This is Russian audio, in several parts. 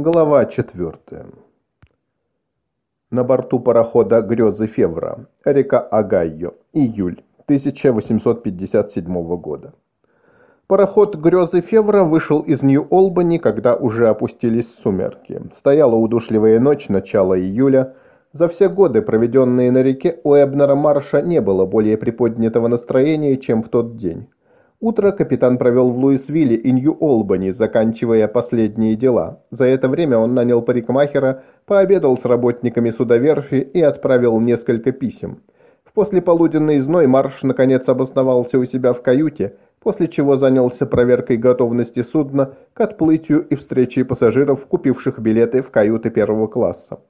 Глава 4. На борту парохода «Грезы Февра», река Огайо, июль 1857 года. Пароход «Грезы Февра» вышел из Нью-Олбани, когда уже опустились сумерки. Стояла удушливая ночь начала июля. За все годы, проведенные на реке, у Эбнера Марша не было более приподнятого настроения, чем в тот день. Утро капитан провел в Луисвилле и Нью-Олбани, заканчивая последние дела. За это время он нанял парикмахера, пообедал с работниками судоверфи и отправил несколько писем. В послеполуденный зной Марш наконец обосновался у себя в каюте, после чего занялся проверкой готовности судна к отплытию и встречей пассажиров, купивших билеты в каюты первого класса.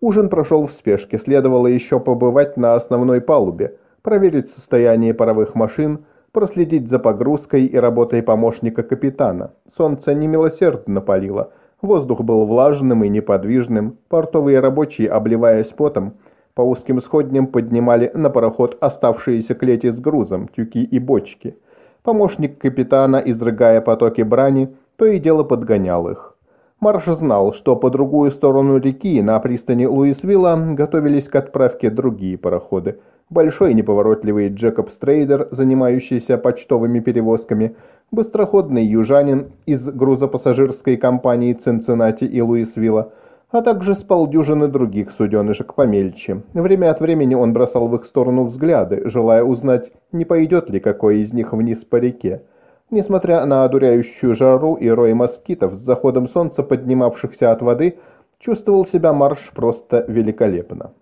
Ужин прошел в спешке, следовало еще побывать на основной палубе, проверить состояние паровых машин, проследить за погрузкой и работой помощника капитана. Солнце немилосердно палило, воздух был влажным и неподвижным, портовые рабочие, обливаясь потом, по узким сходням поднимали на пароход оставшиеся клети с грузом, тюки и бочки. Помощник капитана, изрыгая потоки брани, то и дело подгонял их. Марш знал, что по другую сторону реки, на пристани Луисвилла, готовились к отправке другие пароходы – большой неповоротливый Джекоб Стрейдер, занимающийся почтовыми перевозками, быстроходный южанин из грузопассажирской компании Цинциннати и Луисвилла, а также с полдюжины других суденышек помельче. Время от времени он бросал в их сторону взгляды, желая узнать, не пойдет ли какой из них вниз по реке. Несмотря на одуряющую жару и рой москитов с заходом солнца, поднимавшихся от воды, чувствовал себя марш просто великолепно.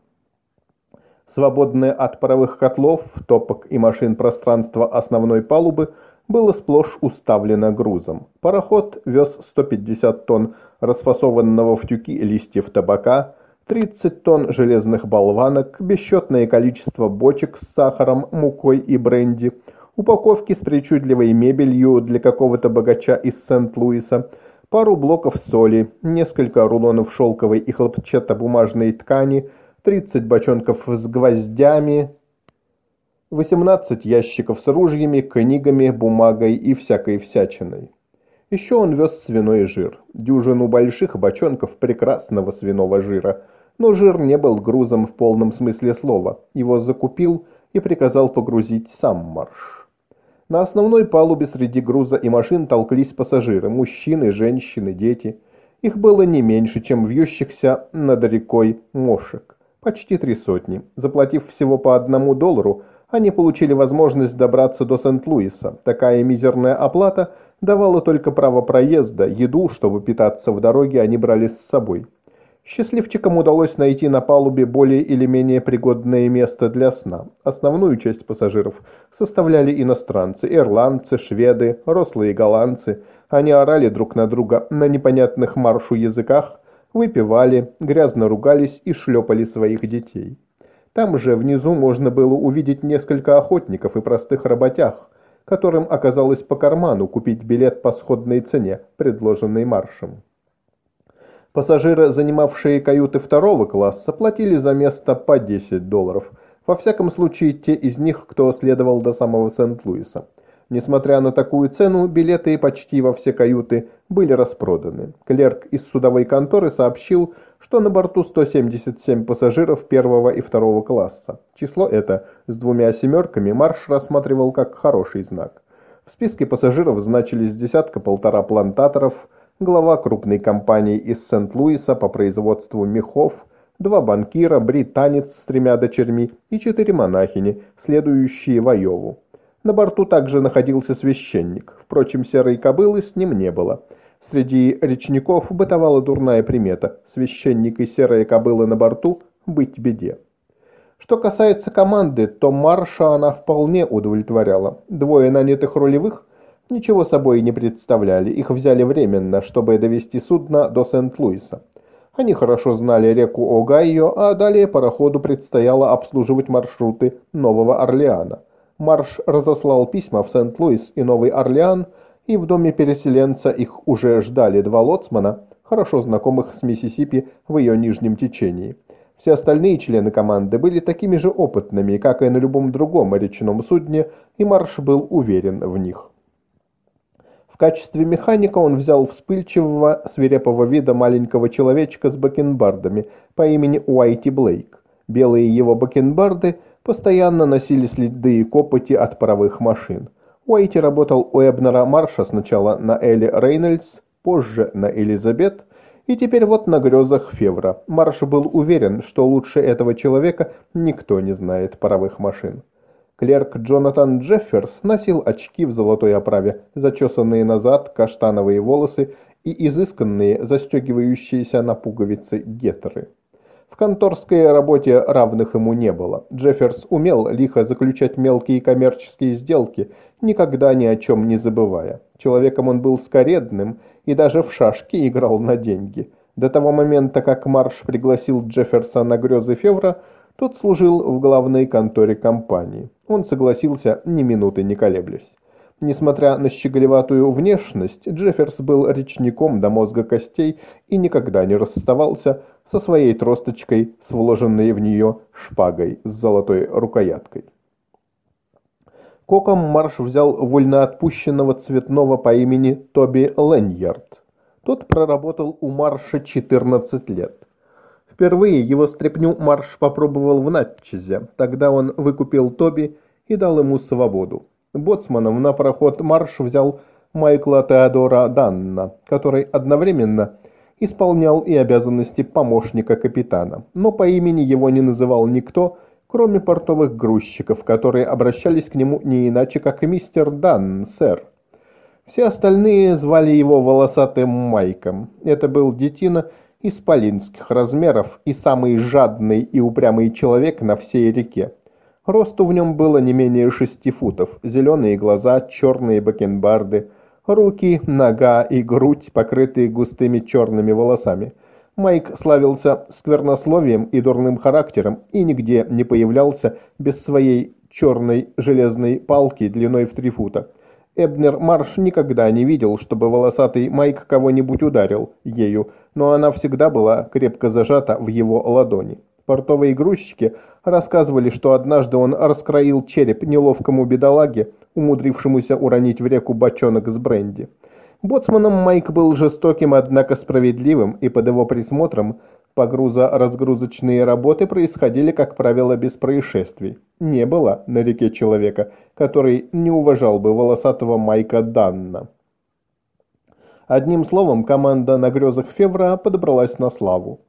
Свободное от паровых котлов, топок и машин пространство основной палубы было сплошь уставлено грузом. Пароход вез 150 тонн расфасованного в тюки листьев табака, 30 тонн железных болванок, бесчетное количество бочек с сахаром, мукой и бренди, упаковки с причудливой мебелью для какого-то богача из Сент-Луиса, пару блоков соли, несколько рулонов шелковой и хлопчатобумажной ткани – 30 бочонков с гвоздями, 18 ящиков с ружьями, книгами, бумагой и всякой всячиной. Еще он вез свиной жир, дюжину больших бочонков прекрасного свиного жира, но жир не был грузом в полном смысле слова, его закупил и приказал погрузить сам марш. На основной палубе среди груза и машин толклись пассажиры, мужчины, женщины, дети. Их было не меньше, чем вьющихся над рекой мошек. Почти три сотни. Заплатив всего по одному доллару, они получили возможность добраться до Сент-Луиса. Такая мизерная оплата давала только право проезда, еду, чтобы питаться в дороге, они брали с собой. Счастливчикам удалось найти на палубе более или менее пригодное место для сна. Основную часть пассажиров составляли иностранцы, ирландцы, шведы, рослые голландцы. Они орали друг на друга на непонятных маршу языках, выпивали, грязно ругались и шлепали своих детей. Там же внизу можно было увидеть несколько охотников и простых работяг, которым оказалось по карману купить билет по сходной цене, предложенной маршем. Пассажиры, занимавшие каюты второго класса, платили за место по 10 долларов, во всяком случае те из них, кто следовал до самого Сент-Луиса. Несмотря на такую цену, билеты почти во все каюты были распроданы. Клерк из судовой конторы сообщил, что на борту 177 пассажиров первого и второго класса. Число это с двумя семерками Марш рассматривал как хороший знак. В списке пассажиров значились десятка-полтора плантаторов, глава крупной компании из Сент-Луиса по производству мехов, два банкира, британец с тремя дочерьми и четыре монахини, следующие в Айову. На борту также находился священник, впрочем, серой кобылы с ним не было. Среди речников бытовала дурная примета – священник и серая кобыла на борту – быть беде. Что касается команды, то марша она вполне удовлетворяла. Двое нанятых рулевых ничего собой не представляли, их взяли временно, чтобы довести судно до Сент-Луиса. Они хорошо знали реку Огайо, а далее пароходу предстояло обслуживать маршруты Нового Орлеана – Марш разослал письма в Сент-Луис и Новый Орлеан, и в доме переселенца их уже ждали два лоцмана, хорошо знакомых с Миссисипи в ее нижнем течении. Все остальные члены команды были такими же опытными, как и на любом другом речном судне, и Марш был уверен в них качестве механика он взял вспыльчивого, свирепого вида маленького человечка с бакенбардами по имени Уайти Блейк. Белые его бакенбарды постоянно носили следы и копоти от паровых машин. Уайти работал у Эбнера Марша сначала на Элли Рейнольдс, позже на Элизабет, и теперь вот на грезах Февра. Марш был уверен, что лучше этого человека никто не знает паровых машин. Клерк Джонатан Джефферс носил очки в золотой оправе, зачесанные назад каштановые волосы и изысканные, застегивающиеся на пуговицы гетры. В конторской работе равных ему не было. Джефферс умел лихо заключать мелкие коммерческие сделки, никогда ни о чем не забывая. Человеком он был скоредным и даже в шашки играл на деньги. До того момента, как Марш пригласил Джефферса на грезы Февра, тот служил в главной конторе компании. Он согласился ни минуты не колеблясь. Несмотря на щеголеватую внешность, Джефферс был речником до мозга костей и никогда не расставался со своей тросточкой с вложенной в нее шпагой с золотой рукояткой. Коком Марш взял вольноотпущенного цветного по имени Тоби Леньярд. Тот проработал у Марша 14 лет. Впервые его стряпню Марш попробовал в Натчезе. Тогда он выкупил Тоби и дал ему свободу. Боцманом на пароход Марш взял Майкла Теодора Данна, который одновременно исполнял и обязанности помощника капитана, но по имени его не называл никто, кроме портовых грузчиков, которые обращались к нему не иначе, как мистер Дан, сэр. Все остальные звали его волосатым Майком. Это был детина исполинских размеров и самый жадный и упрямый человек на всей реке. Росту в нем было не менее шести футов, зеленые глаза, черные бакенбарды, руки, нога и грудь, покрытые густыми черными волосами. Майк славился сквернословием и дурным характером и нигде не появлялся без своей черной железной палки длиной в три фута. Эбнер Марш никогда не видел, чтобы волосатый Майк кого-нибудь ударил ею, но она всегда была крепко зажата в его ладони. Портовые грузчики рассказывали, что однажды он раскроил череп неловкому бедолаге, умудрившемуся уронить в реку бочонок с бренди. Боцманом Майк был жестоким, однако справедливым, и под его присмотром погрузо-разгрузочные работы происходили, как правило, без происшествий. Не было на реке человека, который не уважал бы волосатого Майка Данна. Одним словом, команда на грезах Февра подобралась на славу.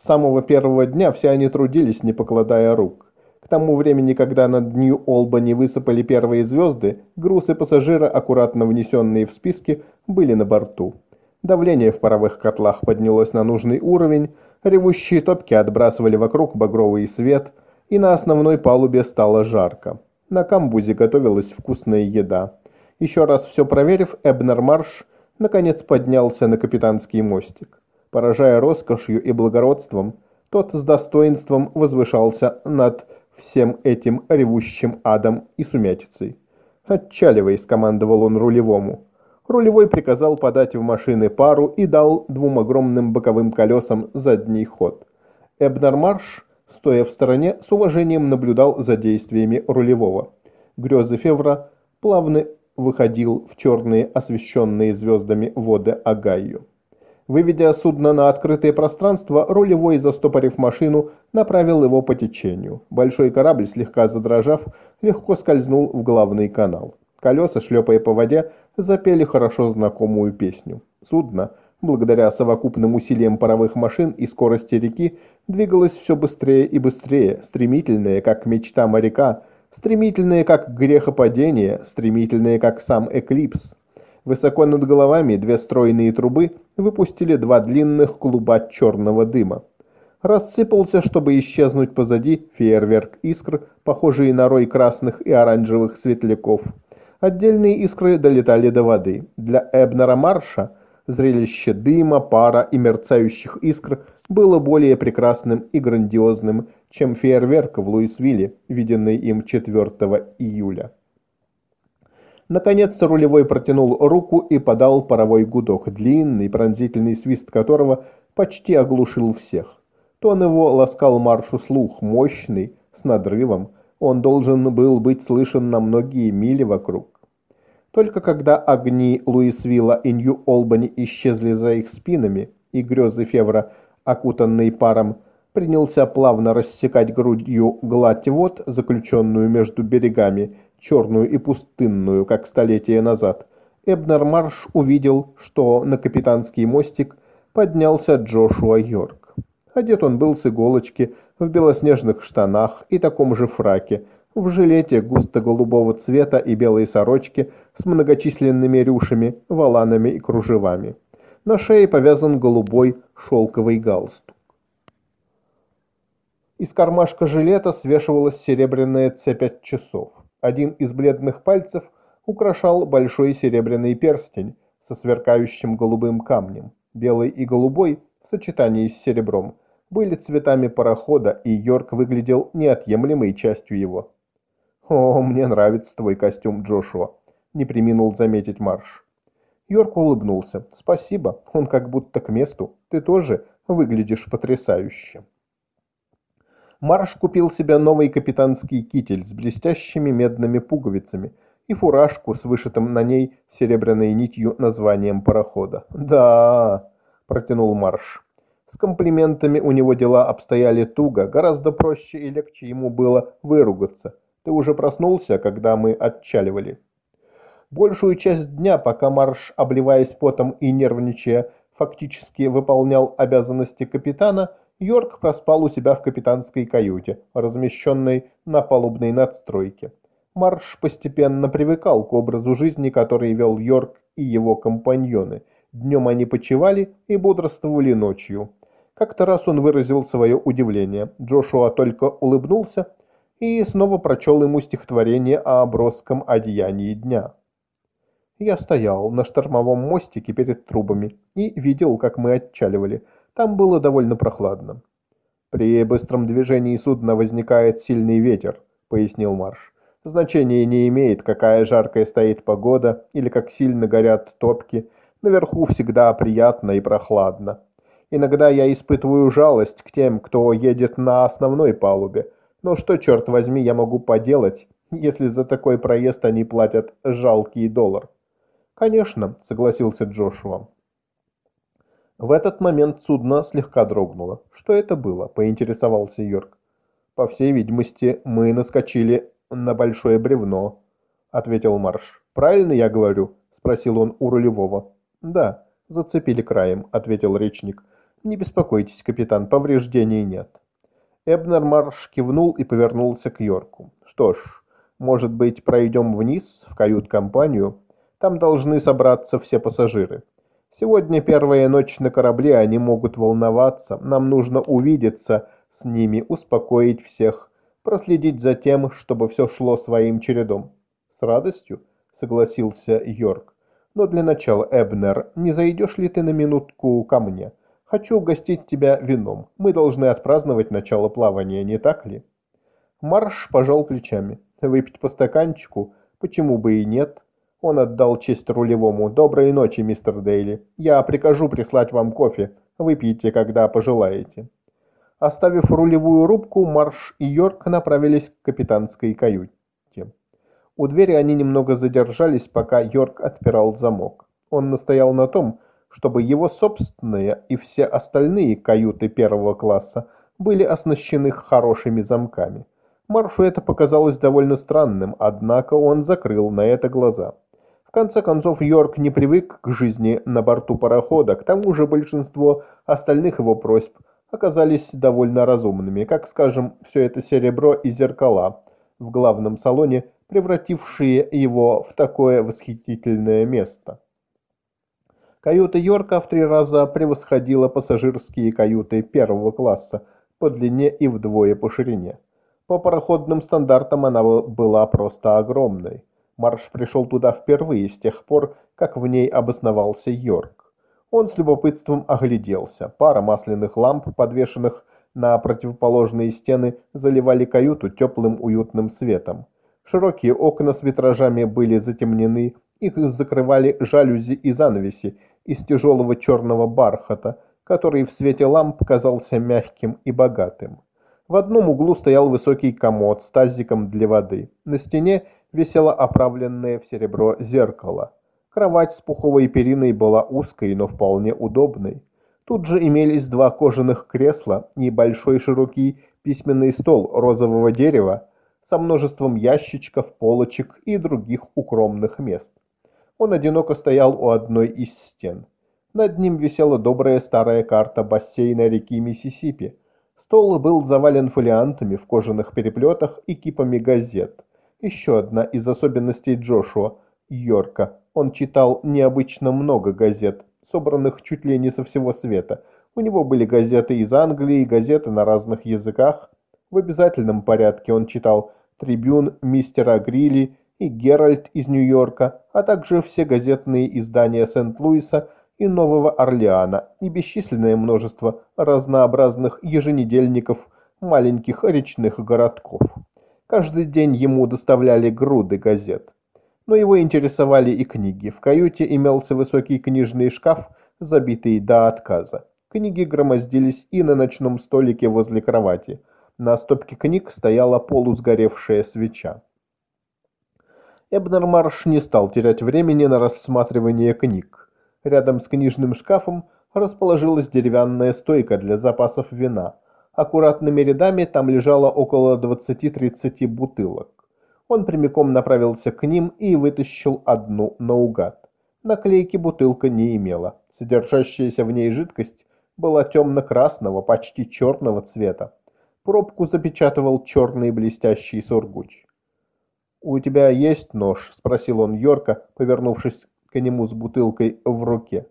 С самого первого дня все они трудились, не покладая рук. К тому времени, когда над Нью-Олбани высыпали первые звезды, грузы пассажира, аккуратно внесенные в списки, были на борту. Давление в паровых котлах поднялось на нужный уровень, ревущие топки отбрасывали вокруг багровый свет, и на основной палубе стало жарко. На камбузе готовилась вкусная еда. Еще раз все проверив, Эбнер Марш наконец поднялся на капитанский мостик. Поражая роскошью и благородством, тот с достоинством возвышался над всем этим ревущим адом и сумятицей. «Отчаливай», — скомандовал он рулевому. Рулевой приказал подать в машины пару и дал двум огромным боковым колесам задний ход. Эбнер Марш стоя в стороне, с уважением наблюдал за действиями рулевого. Грезы Февра плавно выходил в черные, освещенные звездами воды Агаю. Выведя судно на открытое пространство, рулевой, застопорив машину, направил его по течению. Большой корабль, слегка задрожав, легко скользнул в главный канал. Колеса, шлепая по воде, запели хорошо знакомую песню. Судно, благодаря совокупным усилиям паровых машин и скорости реки, двигалось все быстрее и быстрее, стремительное, как мечта моряка, стремительное, как грехопадение, стремительное, как сам эклипс. Высоко над головами две стройные трубы выпустили два длинных клуба черного дыма. Рассыпался, чтобы исчезнуть позади, фейерверк искр, похожий на рой красных и оранжевых светляков. Отдельные искры долетали до воды. Для Эбнера Марша зрелище дыма, пара и мерцающих искр было более прекрасным и грандиозным, чем фейерверк в Луисвилле, виденный им 4 июля. Наконец рулевой протянул руку и подал паровой гудок, длинный пронзительный свист которого почти оглушил всех. Тон его ласкал маршу слух, мощный, с надрывом. Он должен был быть слышен на многие мили вокруг. Только когда огни Луисвилла и Нью-Олбани исчезли за их спинами, и грезы Февра, окутанные паром, принялся плавно рассекать грудью гладь вод, заключенную между берегами, черную и пустынную, как столетия назад, Эбнер Марш увидел, что на капитанский мостик поднялся Джошуа Йорк. Одет он был с иголочки, в белоснежных штанах и таком же фраке, в жилете густо-голубого цвета и белой сорочке с многочисленными рюшами, воланами и кружевами. На шее повязан голубой шелковый галстук. Из кармашка жилета свешивалась серебряная цепь от часов. Один из бледных пальцев украшал большой серебряный перстень со сверкающим голубым камнем. Белый и голубой в сочетании с серебром были цветами парохода, и Йорк выглядел неотъемлемой частью его. «О, мне нравится твой костюм, Джошуа», — не приминул заметить Марш. Йорк улыбнулся. «Спасибо, он как будто к месту. Ты тоже выглядишь потрясающе». Марш купил себе новый капитанский китель с блестящими медными пуговицами и фуражку с вышитым на ней серебряной нитью названием парохода. «Да», — протянул Марш. С комплиментами у него дела обстояли туго, гораздо проще и легче ему было выругаться. «Ты уже проснулся, когда мы отчаливали?» Большую часть дня, пока Марш, обливаясь потом и нервничая, фактически выполнял обязанности капитана, Йорк проспал у себя в капитанской каюте, размещенной на палубной надстройке. Марш постепенно привыкал к образу жизни, который вел Йорк и его компаньоны. Днем они почивали и бодрствовали ночью. Как-то раз он выразил свое удивление. Джошуа только улыбнулся и снова прочел ему стихотворение о броском одеянии дня. Я стоял на штормовом мостике перед трубами и видел, как мы отчаливали – там было довольно прохладно. «При быстром движении судна возникает сильный ветер», — пояснил Марш. «Значения не имеет, какая жаркая стоит погода или как сильно горят топки. Наверху всегда приятно и прохладно. Иногда я испытываю жалость к тем, кто едет на основной палубе. Но что, черт возьми, я могу поделать, если за такой проезд они платят жалкий доллар?» «Конечно», — согласился Джошуа. В этот момент судно слегка дрогнуло. «Что это было?» – поинтересовался Йорк. «По всей видимости, мы наскочили на большое бревно», – ответил Марш. «Правильно я говорю?» – спросил он у рулевого. «Да, зацепили краем», – ответил речник. «Не беспокойтесь, капитан, повреждений нет». Эбнер Марш кивнул и повернулся к Йорку. «Что ж, может быть, пройдем вниз, в кают-компанию? Там должны собраться все пассажиры. Сегодня первая ночь на корабле, они могут волноваться. Нам нужно увидеться с ними, успокоить всех, проследить за тем, чтобы все шло своим чередом. С радостью согласился Йорк. Но для начала, Эбнер, не зайдешь ли ты на минутку ко мне? Хочу угостить тебя вином. Мы должны отпраздновать начало плавания, не так ли? Марш пожал плечами. Выпить по стаканчику? Почему бы и нет? Он отдал честь рулевому. «Доброй ночи, мистер Дейли. Я прикажу прислать вам кофе. Выпейте, когда пожелаете». Оставив рулевую рубку, Марш и Йорк направились к капитанской каюте. У двери они немного задержались, пока Йорк отпирал замок. Он настоял на том, чтобы его собственные и все остальные каюты первого класса были оснащены хорошими замками. Маршу это показалось довольно странным, однако он закрыл на это глаза. В конце концов, Йорк не привык к жизни на борту парохода, к тому же большинство остальных его просьб оказались довольно разумными, как, скажем, все это серебро и зеркала в главном салоне, превратившие его в такое восхитительное место. Каюта Йорка в три раза превосходила пассажирские каюты первого класса по длине и вдвое по ширине. По пароходным стандартам она была просто огромной. Марш пришел туда впервые с тех пор, как в ней обосновался Йорк. Он с любопытством огляделся. Пара масляных ламп, подвешенных на противоположные стены, заливали каюту теплым уютным светом. Широкие окна с витражами были затемнены, их закрывали жалюзи и занавеси из тяжелого черного бархата, который в свете ламп казался мягким и богатым. В одном углу стоял высокий комод с тазиком для воды. На стене висело оправленное в серебро зеркало. Кровать с пуховой периной была узкой, но вполне удобной. Тут же имелись два кожаных кресла, небольшой широкий письменный стол розового дерева со множеством ящичков, полочек и других укромных мест. Он одиноко стоял у одной из стен. Над ним висела добрая старая карта бассейна реки Миссисипи. Стол был завален фолиантами в кожаных переплетах и кипами газет. Еще одна из особенностей Джошуа – Йорка. Он читал необычно много газет, собранных чуть ли не со всего света. У него были газеты из Англии, газеты на разных языках. В обязательном порядке он читал «Трибюн», «Мистера Грилли», и «Геральт» из Нью-Йорка, а также все газетные издания Сент-Луиса и Нового Орлеана и бесчисленное множество разнообразных еженедельников маленьких речных городков. Каждый день ему доставляли груды газет. Но его интересовали и книги. В каюте имелся высокий книжный шкаф, забитый до отказа. Книги громоздились и на ночном столике возле кровати. На стопке книг стояла полусгоревшая свеча. Эбнер не стал терять времени на рассматривание книг. Рядом с книжным шкафом расположилась деревянная стойка для запасов вина. Аккуратными рядами там лежало около 20-30 бутылок. Он прямиком направился к ним и вытащил одну наугад. Наклейки бутылка не имела. Содержащаяся в ней жидкость была темно-красного, почти черного цвета. Пробку запечатывал черный блестящий сургуч. «У тебя есть нож?» — спросил он Йорка, повернувшись к нему с бутылкой в руке.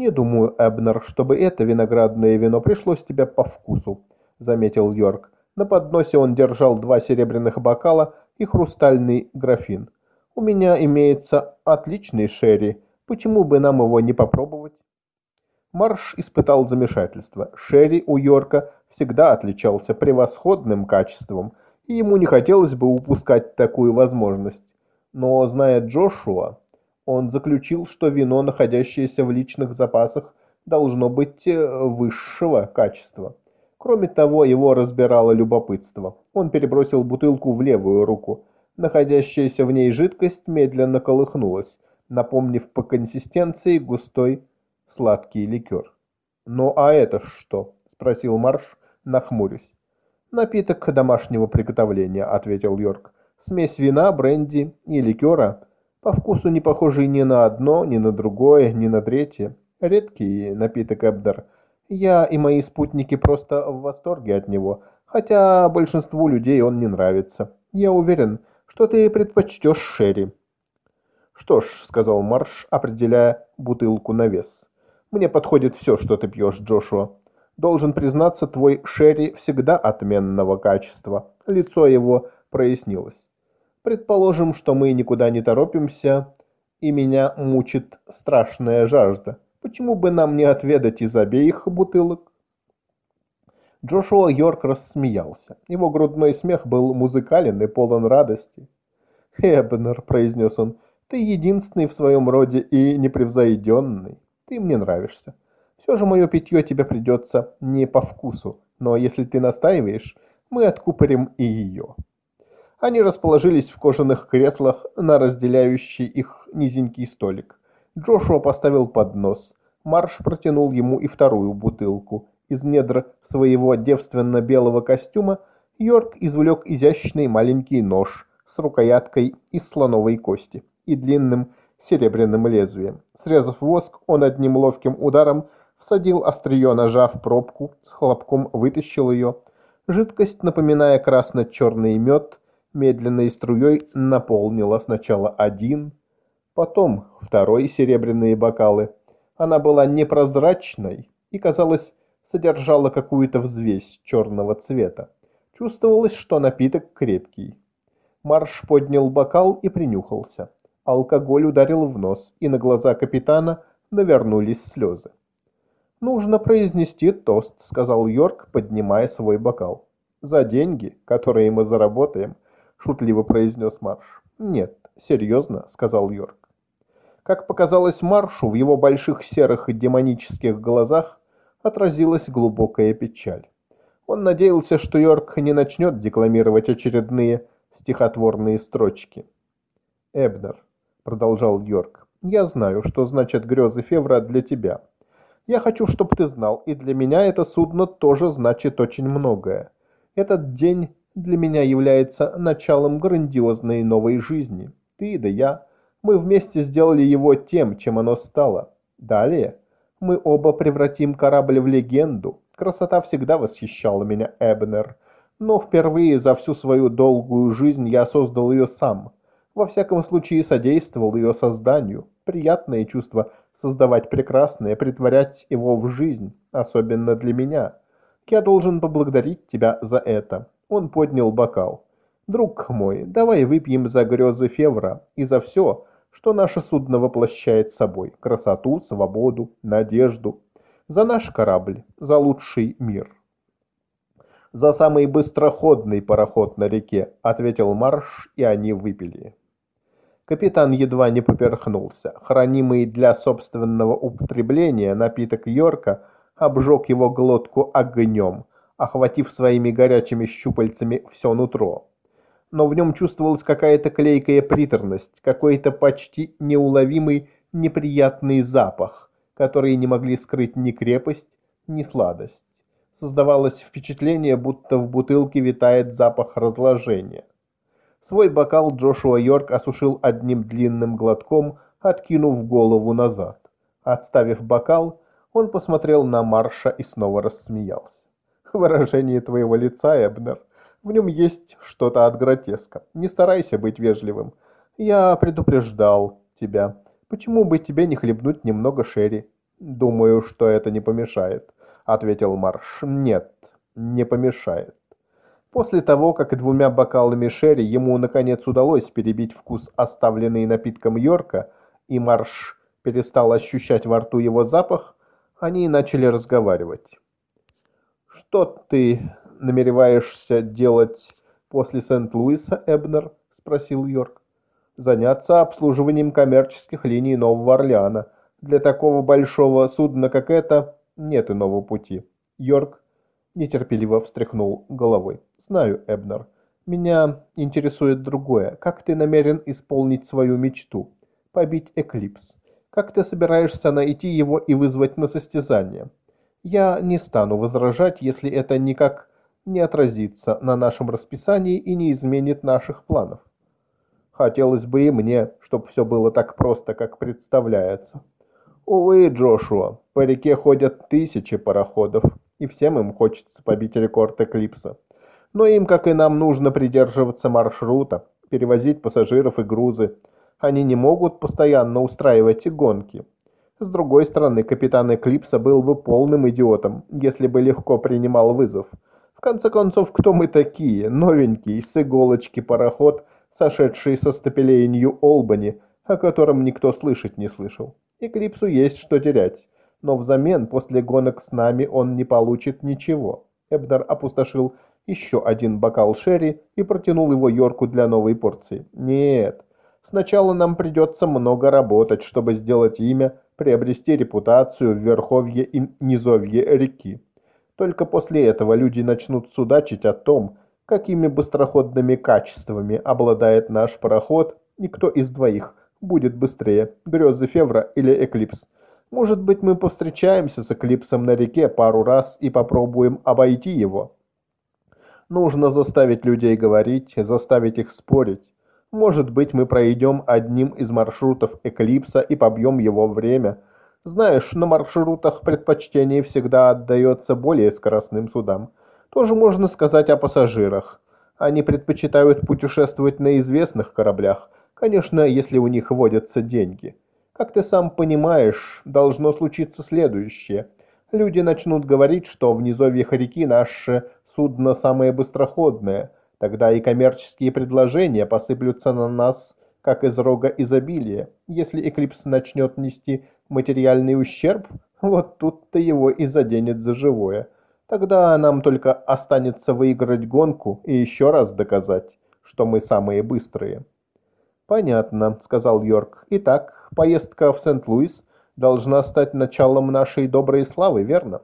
«Не думаю, Эбнер, чтобы это виноградное вино пришлось тебе по вкусу», — заметил Йорк. На подносе он держал два серебряных бокала и хрустальный графин. «У меня имеется отличный шерри. Почему бы нам его не попробовать?» Марш испытал замешательство. Шерри у Йорка всегда отличался превосходным качеством — и ему не хотелось бы упускать такую возможность. Но, зная Джошуа, он заключил, что вино, находящееся в личных запасах, должно быть э, высшего качества. Кроме того, его разбирало любопытство. Он перебросил бутылку в левую руку. Находящаяся в ней жидкость медленно колыхнулась, напомнив по консистенции густой сладкий ликер. «Ну а это что?» — спросил Марш, нахмурясь. «Напиток домашнего приготовления», — ответил Йорк. «Смесь вина, бренди и ликера, по вкусу не похожий ни на одно, ни на другое, ни на третье. Редкий напиток Эбдер. Я и мои спутники просто в восторге от него, хотя большинству людей он не нравится. Я уверен, что ты предпочтешь Шерри». «Что ж», — сказал Марш, определяя бутылку на вес. «Мне подходит все, что ты пьешь, Джошуа. Должен признаться, твой Шерри всегда отменного качества. Лицо его прояснилось. Предположим, что мы никуда не торопимся, и меня мучит страшная жажда. Почему бы нам не отведать из обеих бутылок? Джошуа Йорк рассмеялся. Его грудной смех был музыкален и полон радости. «Эбнер», — произнес он, — «ты единственный в своем роде и непревзойденный. Ты мне нравишься. Все же мое питье тебе придется не по вкусу, но если ты настаиваешь, мы откупорим и ее». Они расположились в кожаных креслах на разделяющий их низенький столик. Джошуа поставил поднос. Марш протянул ему и вторую бутылку. Из недр своего девственно-белого костюма Йорк извлек изящный маленький нож с рукояткой из слоновой кости и длинным серебряным лезвием. Срезав воск, он одним ловким ударом всадил острие ножа в пробку, с хлопком вытащил ее. Жидкость, напоминая красно-черный мед, медленной струей наполнила сначала один, потом второй серебряные бокалы. Она была непрозрачной и, казалось, содержала какую-то взвесь черного цвета. Чувствовалось, что напиток крепкий. Марш поднял бокал и принюхался. Алкоголь ударил в нос, и на глаза капитана навернулись слезы. «Нужно произнести тост», — сказал Йорк, поднимая свой бокал. «За деньги, которые мы заработаем», — шутливо произнес Марш. «Нет, серьезно», — сказал Йорк. Как показалось Маршу, в его больших серых и демонических глазах отразилась глубокая печаль. Он надеялся, что Йорк не начнет декламировать очередные стихотворные строчки. «Эбнер», — продолжал Йорк, — «я знаю, что значит грезы Февра для тебя. Я хочу, чтобы ты знал, и для меня это судно тоже значит очень многое. Этот день для меня является началом грандиозной новой жизни. Ты да я, мы вместе сделали его тем, чем оно стало. Далее мы оба превратим корабль в легенду. Красота всегда восхищала меня, Эбнер. Но впервые за всю свою долгую жизнь я создал ее сам. Во всяком случае, содействовал ее созданию. Приятное чувство создавать прекрасное, притворять его в жизнь, особенно для меня. Я должен поблагодарить тебя за это. Он поднял бокал. Друг мой, давай выпьем за грезы Февра и за все, что наше судно воплощает собой – красоту, свободу, надежду. За наш корабль, за лучший мир. «За самый быстроходный пароход на реке», – ответил Марш, и они выпили. Капитан едва не поперхнулся. Хранимый для собственного употребления напиток Йорка обжег его глотку огнем, охватив своими горячими щупальцами все нутро но в нем чувствовалась какая-то клейкая приторность, какой-то почти неуловимый неприятный запах, который не могли скрыть ни крепость, ни сладость. Создавалось впечатление, будто в бутылке витает запах разложения. Свой бокал Джошуа Йорк осушил одним длинным глотком, откинув голову назад. Отставив бокал, он посмотрел на Марша и снова рассмеялся. «Выражение твоего лица, Эбнер, в нем есть что-то от гротеска. Не старайся быть вежливым. Я предупреждал тебя. Почему бы тебе не хлебнуть немного шерри? Думаю, что это не помешает, ответил Марш. Нет, не помешает. После того, как двумя бокалами шерри ему наконец удалось перебить вкус, оставленный напитком Йорка, и Марш перестал ощущать во рту его запах, они начали разговаривать. «Что ты намереваешься делать после Сент-Луиса, Эбнер?» – спросил Йорк. «Заняться обслуживанием коммерческих линий Нового Орлеана. Для такого большого судна, как это, нет иного пути». Йорк нетерпеливо встряхнул головой. «Знаю, Эбнер. Меня интересует другое. Как ты намерен исполнить свою мечту? Побить Эклипс. Как ты собираешься найти его и вызвать на состязание? Я не стану возражать, если это никак не отразится на нашем расписании и не изменит наших планов. Хотелось бы и мне, чтобы все было так просто, как представляется. Увы, Джошуа, по реке ходят тысячи пароходов, и всем им хочется побить рекорд Эклипса. Но им, как и нам, нужно придерживаться маршрута, перевозить пассажиров и грузы. Они не могут постоянно устраивать гонки. С другой стороны, капитан Эклипса был бы полным идиотом, если бы легко принимал вызов – в конце концов, кто мы такие? Новенький, с иголочки пароход, сошедший со стапелей Нью-Олбани, о котором никто слышать не слышал. Эклипсу есть что терять, но взамен после гонок с нами он не получит ничего. Эбнер опустошил еще один бокал шерри и протянул его Йорку для новой порции. Нет, сначала нам придется много работать, чтобы сделать имя, приобрести репутацию в верховье и низовье реки. Только после этого люди начнут судачить о том, какими быстроходными качествами обладает наш пароход и кто из двоих будет быстрее, грезы Февра или Эклипс. Может быть, мы повстречаемся с Эклипсом на реке пару раз и попробуем обойти его. Нужно заставить людей говорить, заставить их спорить. Может быть, мы пройдем одним из маршрутов Эклипса и побьем его время – знаешь, на маршрутах предпочтение всегда отдается более скоростным судам. Тоже можно сказать о пассажирах. Они предпочитают путешествовать на известных кораблях, конечно, если у них водятся деньги. Как ты сам понимаешь, должно случиться следующее. Люди начнут говорить, что в низовьях реки наше судно самое быстроходное. Тогда и коммерческие предложения посыплются на нас, как из рога изобилия. Если Эклипс начнет нести материальный ущерб, вот тут-то его и заденет за живое. Тогда нам только останется выиграть гонку и еще раз доказать, что мы самые быстрые. «Понятно», — сказал Йорк. «Итак, поездка в Сент-Луис должна стать началом нашей доброй славы, верно?»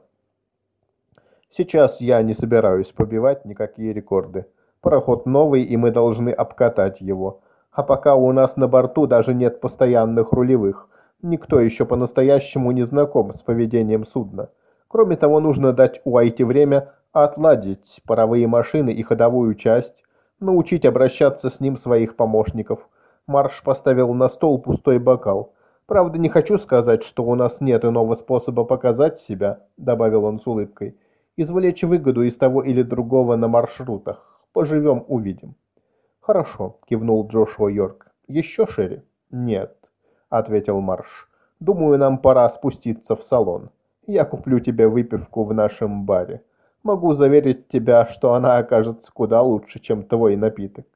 «Сейчас я не собираюсь побивать никакие рекорды», Пароход новый, и мы должны обкатать его. А пока у нас на борту даже нет постоянных рулевых. Никто еще по-настоящему не знаком с поведением судна. Кроме того, нужно дать Уайти время отладить паровые машины и ходовую часть, научить обращаться с ним своих помощников. Марш поставил на стол пустой бокал. «Правда, не хочу сказать, что у нас нет иного способа показать себя», — добавил он с улыбкой. «Извлечь выгоду из того или другого на маршрутах. Поживем, увидим». «Хорошо», — кивнул Джошуа Йорк. «Еще, Шерри?» «Нет», — ответил Марш. «Думаю, нам пора спуститься в салон. Я куплю тебе выпивку в нашем баре. Могу заверить тебя, что она окажется куда лучше, чем твой напиток».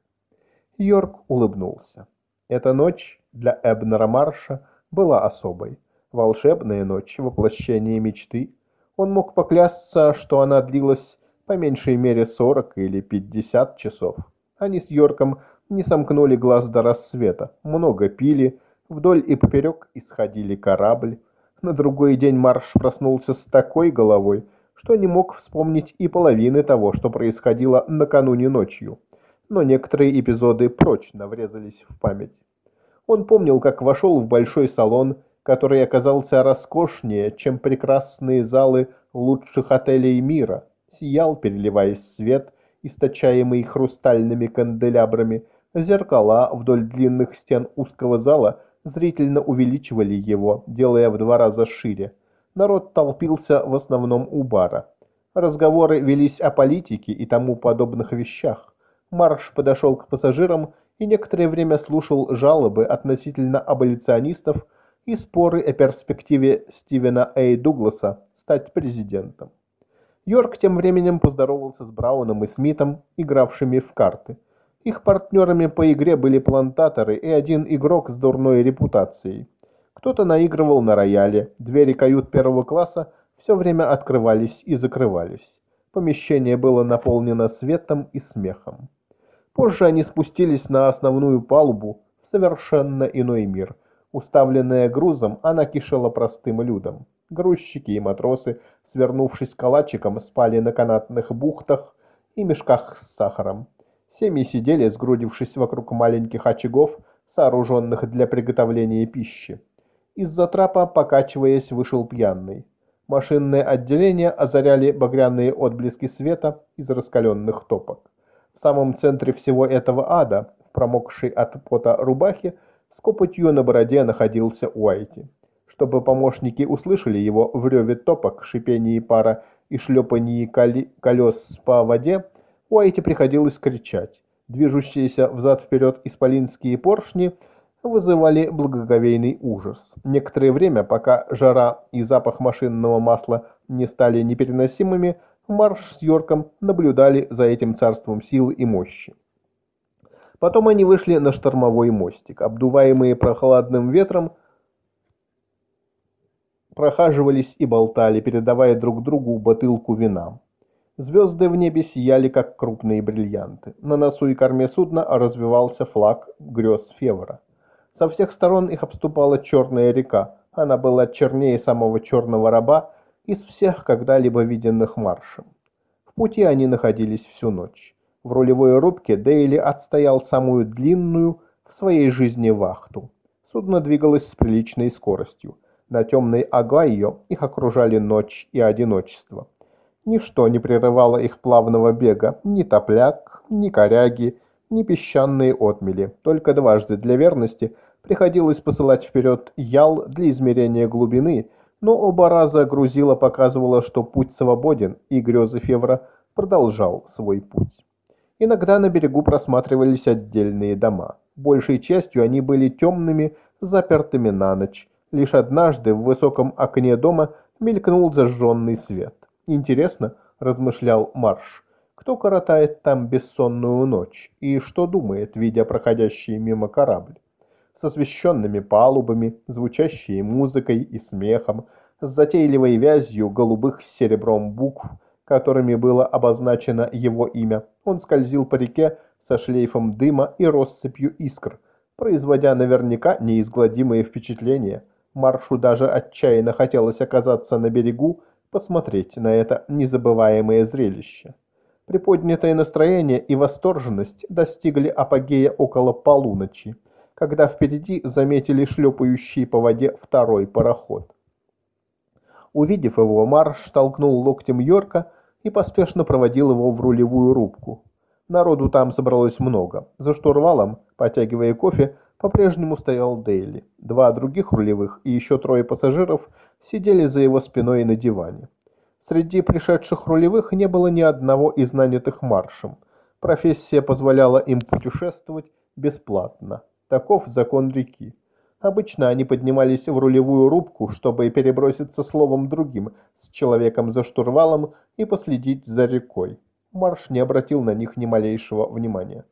Йорк улыбнулся. Эта ночь для Эбнера Марша была особой. Волшебная ночь, воплощение мечты. Он мог поклясться, что она длилась по меньшей мере сорок или пятьдесят часов. Они с Йорком не сомкнули глаз до рассвета, много пили, вдоль и поперек исходили корабль. На другой день Марш проснулся с такой головой, что не мог вспомнить и половины того, что происходило накануне ночью. Но некоторые эпизоды прочно врезались в память. Он помнил, как вошел в большой салон, который оказался роскошнее, чем прекрасные залы лучших отелей мира. Сиял, переливаясь свет, источаемый хрустальными канделябрами. Зеркала вдоль длинных стен узкого зала – зрительно увеличивали его, делая в два раза шире. Народ толпился в основном у бара. Разговоры велись о политике и тому подобных вещах. Марш подошел к пассажирам и некоторое время слушал жалобы относительно аболиционистов и споры о перспективе Стивена Эй Дугласа стать президентом. Йорк тем временем поздоровался с Брауном и Смитом, игравшими в карты – их партнерами по игре были плантаторы и один игрок с дурной репутацией. Кто-то наигрывал на рояле, двери кают первого класса все время открывались и закрывались. Помещение было наполнено светом и смехом. Позже они спустились на основную палубу в совершенно иной мир. Уставленная грузом, она кишела простым людом. Грузчики и матросы, свернувшись калачиком, спали на канатных бухтах и мешках с сахаром. Семьи сидели, сгрудившись вокруг маленьких очагов, сооруженных для приготовления пищи. Из-за трапа, покачиваясь, вышел пьяный. Машинное отделение озаряли багряные отблески света из раскаленных топок. В самом центре всего этого ада, в промокшей от пота рубахе, с копотью на бороде находился Уайти. Чтобы помощники услышали его в реве топок, шипении пара и шлепании колес по воде, Уайти приходилось кричать. Движущиеся взад-вперед исполинские поршни вызывали благоговейный ужас. Некоторое время, пока жара и запах машинного масла не стали непереносимыми, Марш с Йорком наблюдали за этим царством силы и мощи. Потом они вышли на штормовой мостик. Обдуваемые прохладным ветром, прохаживались и болтали, передавая друг другу бутылку вина. Звезды в небе сияли, как крупные бриллианты. На носу и корме судна развивался флаг грез Февра. Со всех сторон их обступала черная река. Она была чернее самого черного раба из всех когда-либо виденных Маршем. В пути они находились всю ночь. В рулевой рубке Дейли отстоял самую длинную в своей жизни вахту. Судно двигалось с приличной скоростью. На темной Огайо их окружали ночь и одиночество. Ничто не прерывало их плавного бега, ни топляк, ни коряги, ни песчаные отмели. Только дважды для верности приходилось посылать вперед ял для измерения глубины, но оба раза грузила показывала, что путь свободен, и грезы Февра продолжал свой путь. Иногда на берегу просматривались отдельные дома. Большей частью они были темными, запертыми на ночь. Лишь однажды в высоком окне дома мелькнул зажженный свет. Интересно, размышлял Марш, кто коротает там бессонную ночь и что думает, видя проходящий мимо корабль. С освещенными палубами, звучащей музыкой и смехом, с затейливой вязью голубых с серебром букв, которыми было обозначено его имя, он скользил по реке со шлейфом дыма и россыпью искр, производя наверняка неизгладимые впечатления. Маршу даже отчаянно хотелось оказаться на берегу, посмотреть на это незабываемое зрелище. Приподнятое настроение и восторженность достигли апогея около полуночи, когда впереди заметили шлепающий по воде второй пароход. Увидев его, Марш толкнул локтем Йорка и поспешно проводил его в рулевую рубку. Народу там собралось много. За штурвалом, потягивая кофе, по-прежнему стоял Дейли. Два других рулевых и еще трое пассажиров сидели за его спиной на диване. Среди пришедших рулевых не было ни одного из нанятых маршем. Профессия позволяла им путешествовать бесплатно. Таков закон реки. Обычно они поднимались в рулевую рубку, чтобы переброситься словом другим с человеком за штурвалом и последить за рекой. Марш не обратил на них ни малейшего внимания.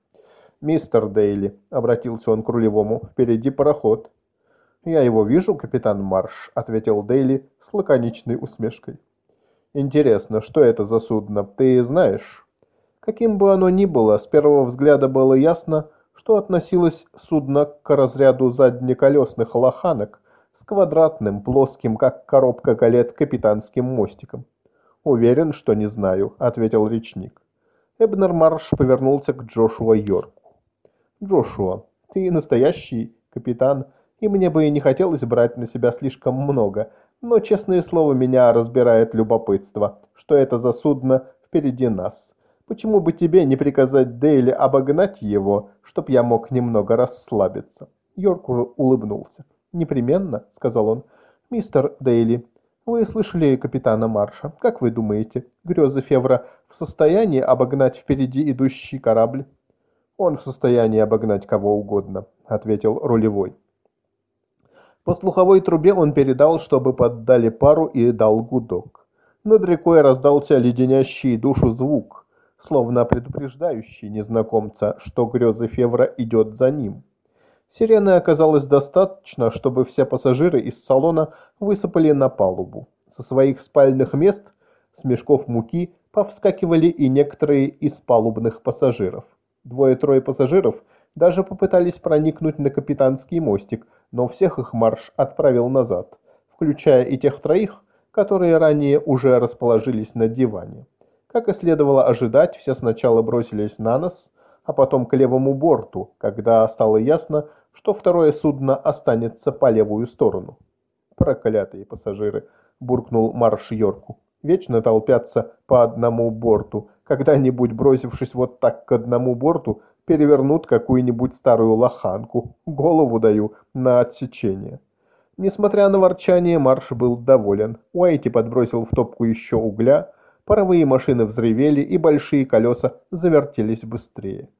«Мистер Дейли», — обратился он к рулевому, — «впереди пароход». «Я его вижу, капитан Марш», — ответил Дейли с лаконичной усмешкой. «Интересно, что это за судно, ты знаешь?» Каким бы оно ни было, с первого взгляда было ясно, что относилось судно к разряду заднеколесных лоханок с квадратным, плоским, как коробка галет, капитанским мостиком. «Уверен, что не знаю», — ответил речник. Эбнер Марш повернулся к Джошуа Йорку. «Джошуа, ты настоящий капитан, и мне бы и не хотелось брать на себя слишком много, но, честное слово, меня разбирает любопытство, что это за судно впереди нас. Почему бы тебе не приказать Дейли обогнать его, чтоб я мог немного расслабиться?» Йорк улыбнулся. «Непременно», — сказал он. «Мистер Дейли, вы слышали капитана Марша. Как вы думаете, грезы Февра в состоянии обогнать впереди идущий корабль?» «Он в состоянии обогнать кого угодно», — ответил рулевой. По слуховой трубе он передал, чтобы поддали пару и дал гудок. Над рекой раздался леденящий душу звук, словно предупреждающий незнакомца, что грезы Февра идет за ним. Сирены оказалось достаточно, чтобы все пассажиры из салона высыпали на палубу. Со своих спальных мест с мешков муки повскакивали и некоторые из палубных пассажиров. Двое-трое пассажиров даже попытались проникнуть на капитанский мостик, но всех их марш отправил назад, включая и тех троих, которые ранее уже расположились на диване. Как и следовало ожидать, все сначала бросились на нос, а потом к левому борту, когда стало ясно, что второе судно останется по левую сторону. «Проклятые пассажиры!» — буркнул Марш Йорку. «Вечно толпятся по одному борту. Когда-нибудь, бросившись вот так к одному борту, перевернут какую-нибудь старую лоханку. Голову даю на отсечение». Несмотря на ворчание, Марш был доволен. Уайти подбросил в топку еще угля, паровые машины взревели и большие колеса завертелись быстрее.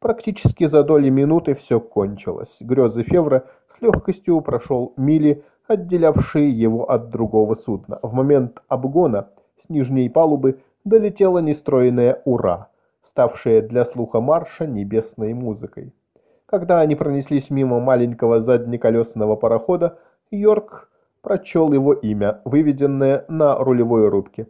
Практически за доли минуты все кончилось. Грезы Февра с легкостью прошел мили, отделявшие его от другого судна. В момент обгона с нижней палубы долетела нестроенная «Ура», ставшая для слуха марша небесной музыкой. Когда они пронеслись мимо маленького заднеколесного парохода, Йорк прочел его имя, выведенное на рулевой рубке.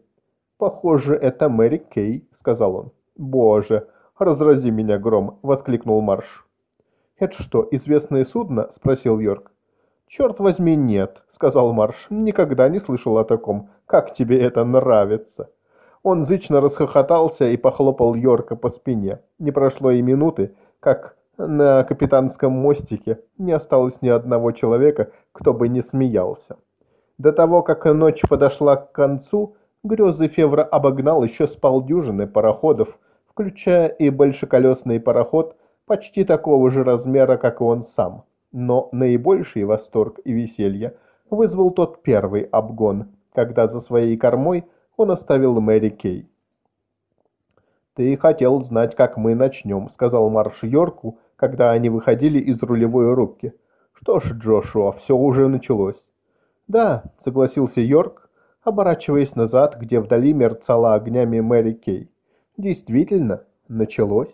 «Похоже, это Мэри Кей», — сказал он. «Боже, разрази меня гром!» — воскликнул Марш. «Это что, известное судно?» — спросил Йорк. «Черт возьми, нет», — сказал Марш. «Никогда не слышал о таком. Как тебе это нравится?» Он зычно расхохотался и похлопал Йорка по спине. Не прошло и минуты, как на капитанском мостике не осталось ни одного человека, кто бы не смеялся. До того, как ночь подошла к концу, грезы Февра обогнал еще с полдюжины пароходов, включая и большеколесный пароход почти такого же размера, как и он сам. Но наибольший восторг и веселье вызвал тот первый обгон, когда за своей кормой он оставил Мэри Кей. «Ты хотел знать, как мы начнем», — сказал Марш Йорку, когда они выходили из рулевой рубки. «Что ж, Джошуа, все уже началось». «Да», — согласился Йорк, оборачиваясь назад, где вдали мерцала огнями Мэри Кей. «Действительно, началось».